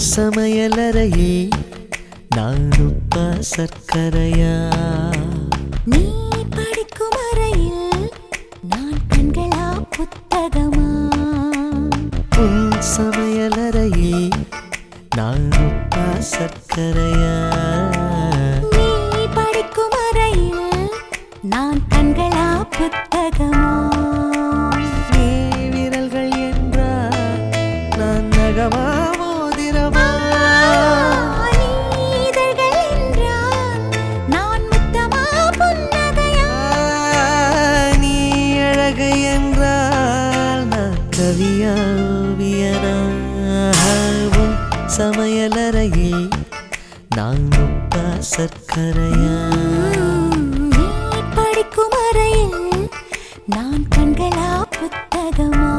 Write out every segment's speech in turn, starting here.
சமையலறையே நான் உப்பா சர்க்கரையா? நீ படிக்கும் அறையில் நான் கண்களா புத்தகமா? உன் சமையலறையே நான் உப்பா சர்க்கரையா? கவியாவியனாகவும் சமையலறையில் நான் உப்பா சர்க்கரையா? படிக்கும் அறையில் நான் கண்களா புத்தகமா?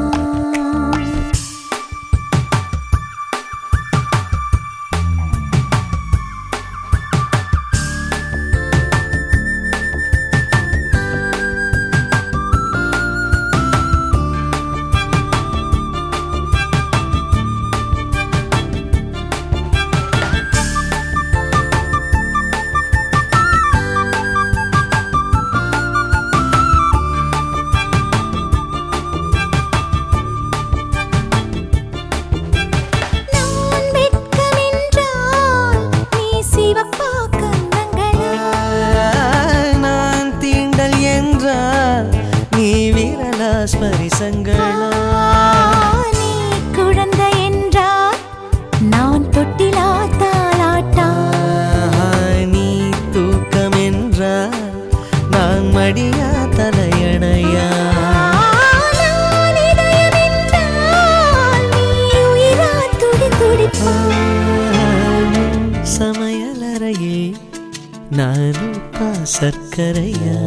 ஸ்பரிசங்களா நீ குழந்தை என்றால் நான் தொட்டிலா தாளாட்டா நீ தூக்கம் என்றால் நான் மடியா தலையணையா? நான் இதயம் என்றால் நீ உயிரா துடி துடிப்பா? சமையலறையே நான் சர்க்கரையா?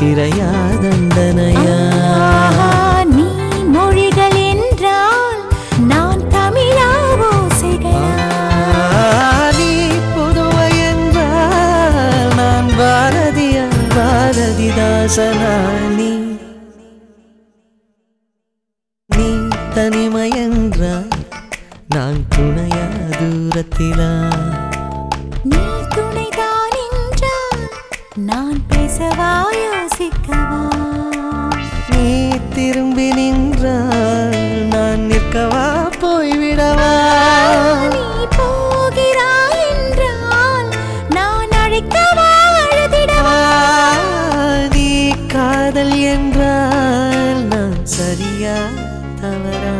சிறையா தண்டனையா நீ மொழிகள் என்றால் நான் தமிழா ஓசைகளா நீ புதுவை என்றால் நான் பாரதியா பாரதிதாசனா? நீ நீ தனிமை என்றால் நான் துணையா தூரத்திலா? நீ நான் பேசவா யோசிக்கவா? நீ திரும்பி நின்றால் நான் நிற்கவா போய்விடவா? நீ போகிறாய் என்றால் நான் அழைக்கவா அழுதிடவா? நீ காதல் என்றால் நான் சரியா தவறா?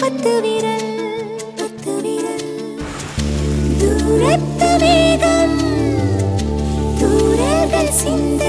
பத்து விரல் பத்து விரல். தூரத்து வேகம் தூரங்கள் சிந்த